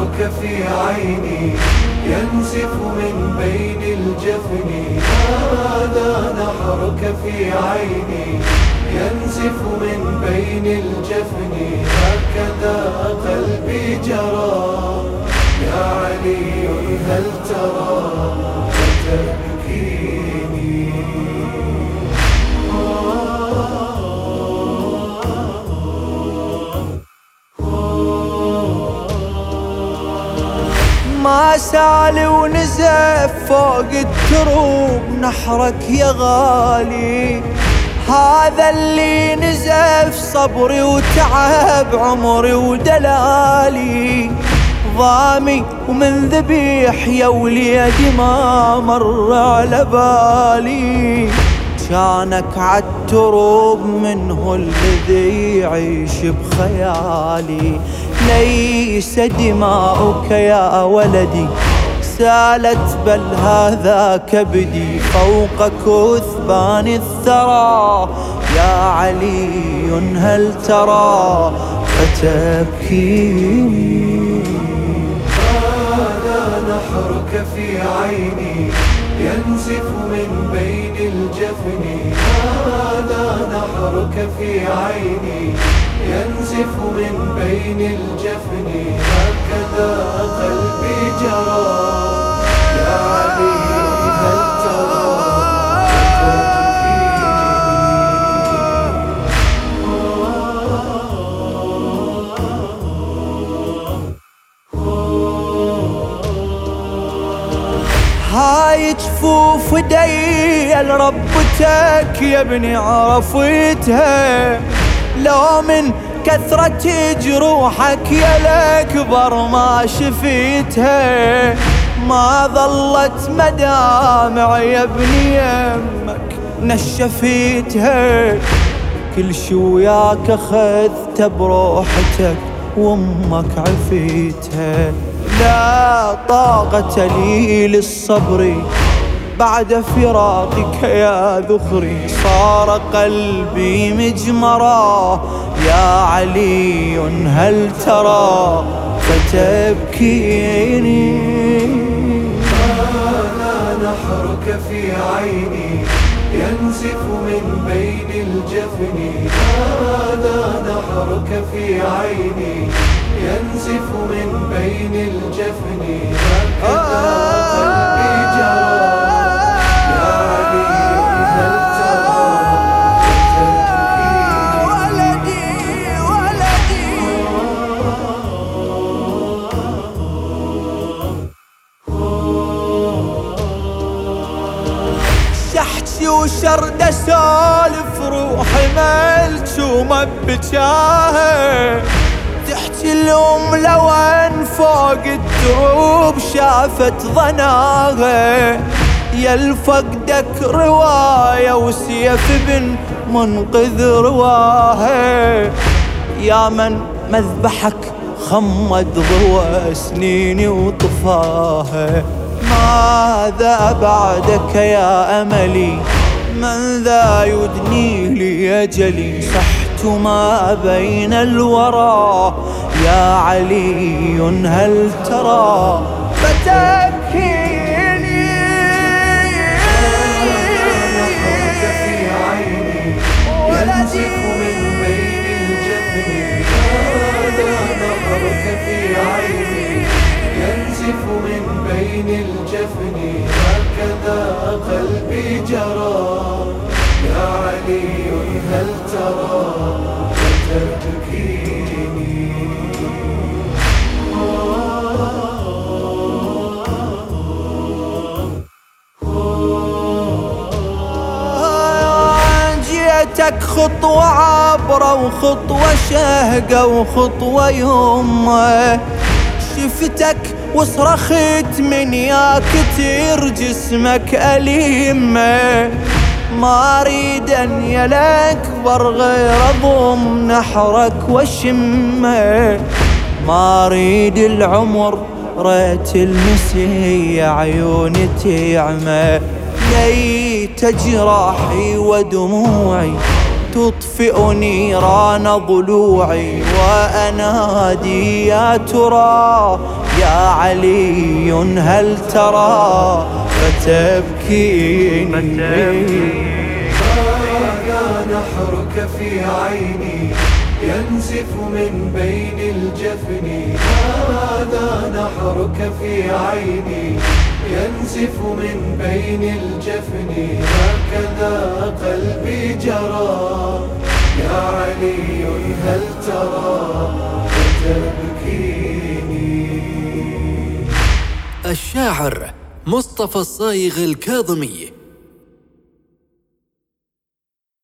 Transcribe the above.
نظرك في عيني ينزف من بين الجفن. هذا نحرك في عيني؟ ينزف من بين الجفن. هكذا قلبي جرى سالي ونزف فوق الدروب نحرك يا غالي. هذا اللي نزف صبري وتعب عمري ودلالي. ضامي ومن ذبيح يا وليدي ما مر على بالي. كانك عالتروب منه الذي يعيش بخيالي. ليس دماؤك يا ولدي. سالت بل هذا كبدي. فوق كثبان الثرى. يا علي هل ترى فتبكيني هذا نحرك في عيني. ينزف من بين الجفن. هذا نحرك في عيني. ينزف من بين الجفن. هكذا قلبي جرى. يا علي هل جفوف دي لربتك يا ابني عرفتها لو من كثرة جروحك يا الأكبر ما شفيتها ما ظلت مدامع يا ابني يمك نشفيتها كل شي وياك أخذت بروحتك وأمك عفيتها لا طاقة لي للصبر بعد فراقك يا ذخري صار قلبي مجمرا. يا علي هل ترى فتبكيني؟ هذا نحرك في عيني ينزف من بين الجفن. هذا نحرك في عيني ينزف من بين الجفن. هكذا شحتي وشرد اسولف روحي ملتومة بجاهه تحكي الأم لو ان فوق الدروب شافت ظناها. يا الفقدك رواية وسيف بن منقذ رواها. يا من مذبحك خمد ضوى سنيني وطفاها. ماذا بعدك يا أملي؟ من ذا يدني لي أجلي صحت ما بين الورى. يا علي هل ترى؟ فتبكيني بين الجفن هكذا قلبي جرى. يا علي هل ترى فتبكيني جيتك خطوة عبرة وخطوة شهقة وخطوة يمة شفتك وصرخت من يا كتير جسمك أليمة ما أريد أن الاكبر غير اضم نحرك وشمه ما أريد العمر ريت المسي عيوني تعمى ليت جراحي ودموعي تطفئ نيران ضلوعي. وأنادي يا ترى يا علي هل ترى فتبكيني؟ هذا نحرك في عيني ينزف من بين الجفن. هذا نحرك في عيني ينزف من بين الجفن. هكذا قلبي جرى يا علي هل ترى الشاعر مصطفى الصايغ الكاظمي.